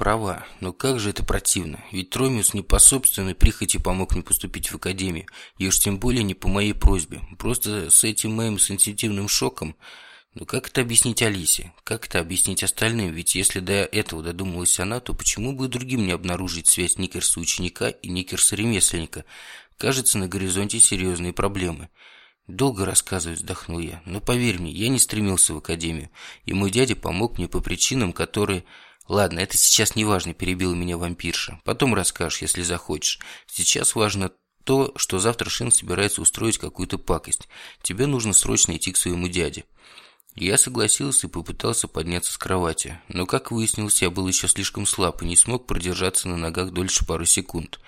Права, но как же это противно. Ведь Тромиус не по собственной прихоти помог мне поступить в академию. И уж тем более не по моей просьбе. Просто с этим моим сенситивным шоком... Но как это объяснить Алисе? Как это объяснить остальным? Ведь если до этого додумалась она, то почему бы другим не обнаружить связь Никерса ученика и Никерса ремесленника? Кажется, на горизонте серьезные проблемы. Долго рассказывать, вздохнул я. Но поверь мне, я не стремился в академию. И мой дядя помог мне по причинам, которые... Ладно, это сейчас не важно, перебила меня вампирша. Потом расскажешь, если захочешь. Сейчас важно то, что завтра Шин собирается устроить какую-то пакость. Тебе нужно срочно идти к своему дяде. Я согласился и попытался подняться с кровати, но, как выяснилось, я был еще слишком слаб и не смог продержаться на ногах дольше пару секунд.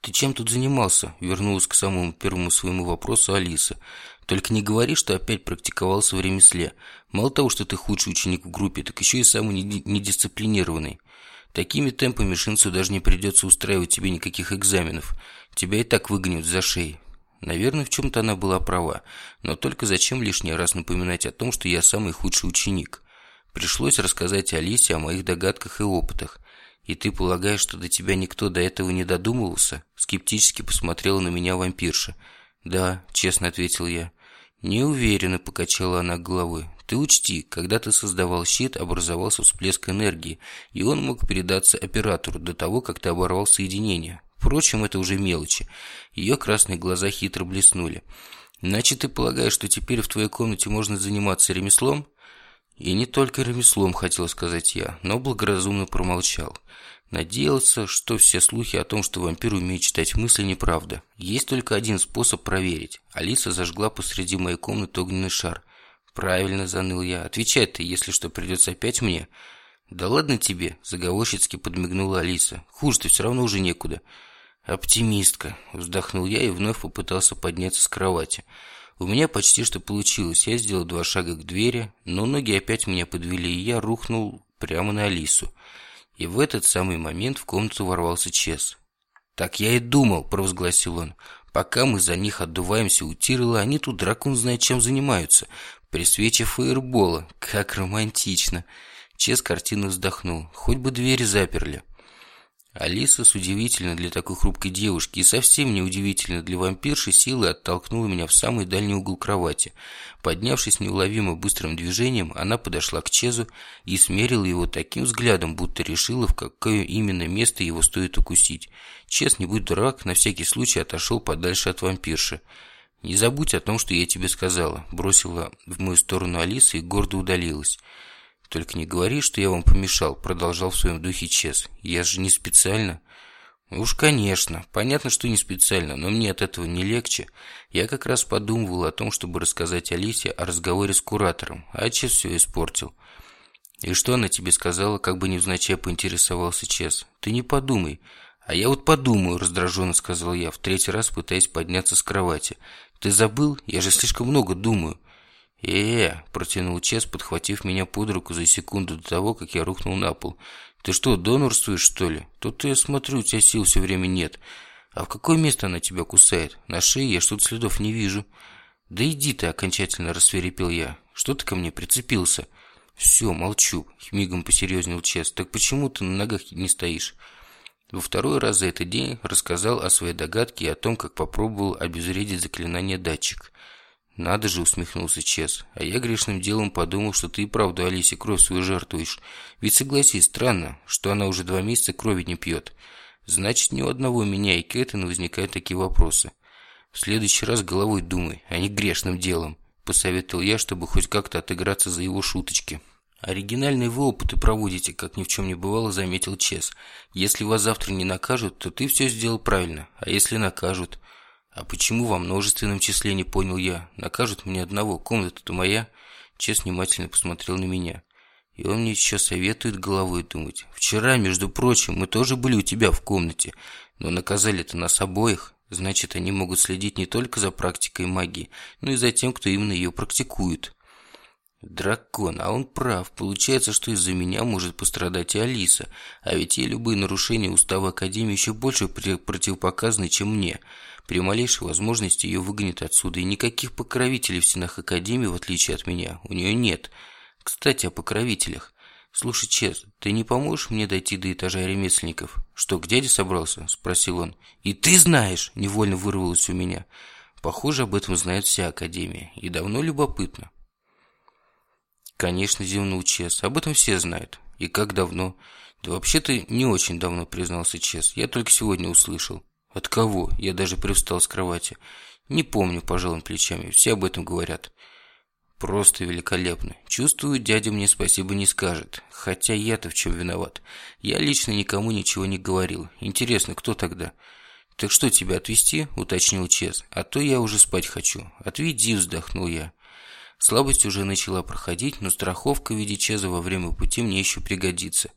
«Ты чем тут занимался?» – вернулась к самому первому своему вопросу Алиса. «Только не говори, что опять практиковался в ремесле. Мало того, что ты худший ученик в группе, так еще и самый недисциплинированный. Такими темпами Шинцу даже не придется устраивать тебе никаких экзаменов. Тебя и так выгонят за шеи. Наверное, в чем-то она была права, но только зачем лишний раз напоминать о том, что я самый худший ученик? Пришлось рассказать Алисе о моих догадках и опытах. «И ты полагаешь, что до тебя никто до этого не додумывался?» Скептически посмотрела на меня вампирша. «Да», — честно ответил я. «Неуверенно», — покачала она головой. «Ты учти, когда ты создавал щит, образовался всплеск энергии, и он мог передаться оператору до того, как ты оборвал соединение. Впрочем, это уже мелочи. Ее красные глаза хитро блеснули. «Значит, ты полагаешь, что теперь в твоей комнате можно заниматься ремеслом?» «И не только ремеслом», — хотел сказать я, но благоразумно промолчал. Надеялся, что все слухи о том, что вампир умеет читать мысли, неправда. Есть только один способ проверить. Алиса зажгла посреди моей комнаты огненный шар. «Правильно», — заныл я. «Отвечай ты, если что, придется опять мне». «Да ладно тебе», — заговорщицки подмигнула Алиса. «Хуже-то все равно уже некуда». «Оптимистка», – вздохнул я и вновь попытался подняться с кровати. У меня почти что получилось. Я сделал два шага к двери, но ноги опять меня подвели, и я рухнул прямо на Алису. И в этот самый момент в комнату ворвался Чес. «Так я и думал», – провозгласил он. «Пока мы за них отдуваемся у Тирла, они тут дракон знает чем занимаются. При свече фаербола. Как романтично!» Чес картинно вздохнул. «Хоть бы двери заперли». Алиса с удивительной для такой хрупкой девушки и совсем не удивительной для вампирши силой оттолкнула меня в самый дальний угол кровати. Поднявшись неуловимо быстрым движением, она подошла к Чезу и смерила его таким взглядом, будто решила, в какое именно место его стоит укусить. Чез, не будь дурак, на всякий случай отошел подальше от вампирши. «Не забудь о том, что я тебе сказала», – бросила в мою сторону Алиса и гордо удалилась. «Только не говори, что я вам помешал», — продолжал в своем духе Чес. «Я же не специально». «Уж, конечно. Понятно, что не специально, но мне от этого не легче. Я как раз подумывал о том, чтобы рассказать Алисе о разговоре с куратором, а Чес все испортил». «И что она тебе сказала?» Как бы невзначай поинтересовался Чес. «Ты не подумай». «А я вот подумаю», – раздраженно сказал я, в третий раз пытаясь подняться с кровати. «Ты забыл? Я же слишком много думаю э протянул Чес, подхватив меня под руку за секунду до того, как я рухнул на пол. «Ты что, донорствуешь, что ли? Тут я смотрю, у тебя сил все время нет. А в какое место она тебя кусает? На шее я что-то следов не вижу». «Да иди ты!» – окончательно рассверепел я. «Что ты ко мне прицепился?» «Все, молчу», – мигом посерьезнел Чес. «Так почему ты на ногах не стоишь?» Во второй раз за этот день рассказал о своей догадке и о том, как попробовал обезвредить заклинание датчик. «Надо же», — усмехнулся Чес. «А я грешным делом подумал, что ты и правду Алисе кровь свою жертвуешь. Ведь согласись, странно, что она уже два месяца крови не пьет. Значит, ни у одного меня и Кэттона возникают такие вопросы. В следующий раз головой думай, а не грешным делом», — посоветовал я, чтобы хоть как-то отыграться за его шуточки. «Оригинальные вы опыты проводите, как ни в чем не бывало», — заметил Чес. «Если вас завтра не накажут, то ты все сделал правильно, а если накажут...» «А почему во множественном числе, не понял я? Накажут мне одного, комната-то моя?» Чес внимательно посмотрел на меня. И он мне еще советует головой думать. «Вчера, между прочим, мы тоже были у тебя в комнате, но наказали-то нас обоих. Значит, они могут следить не только за практикой магии, но и за тем, кто именно ее практикует». Дракон, а он прав. Получается, что из-за меня может пострадать и Алиса. А ведь ей любые нарушения устава Академии еще больше противопоказаны, чем мне. При малейшей возможности ее выгонят отсюда, и никаких покровителей в стенах Академии, в отличие от меня, у нее нет. Кстати, о покровителях. Слушай, Чес, ты не поможешь мне дойти до этажа ремесленников? Что, к дяде собрался? Спросил он. И ты знаешь? Невольно вырвалось у меня. Похоже, об этом знает вся Академия. И давно любопытно. Конечно, зевнул Чес. Об этом все знают. И как давно? Да вообще-то не очень давно, признался Чес. Я только сегодня услышал. От кого? Я даже привстал с кровати. Не помню, пожал плечами. Все об этом говорят. Просто великолепно. Чувствую, дядя мне спасибо не скажет. Хотя я-то в чем виноват. Я лично никому ничего не говорил. Интересно, кто тогда? «Так что, тебя отвезти?» – уточнил Чес. «А то я уже спать хочу». «Отведи», – вздохнул я. Слабость уже начала проходить, но страховка в виде Чеза во время пути мне еще пригодится.